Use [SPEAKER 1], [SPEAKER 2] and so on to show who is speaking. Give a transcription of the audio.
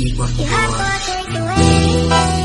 [SPEAKER 1] You
[SPEAKER 2] have to take away.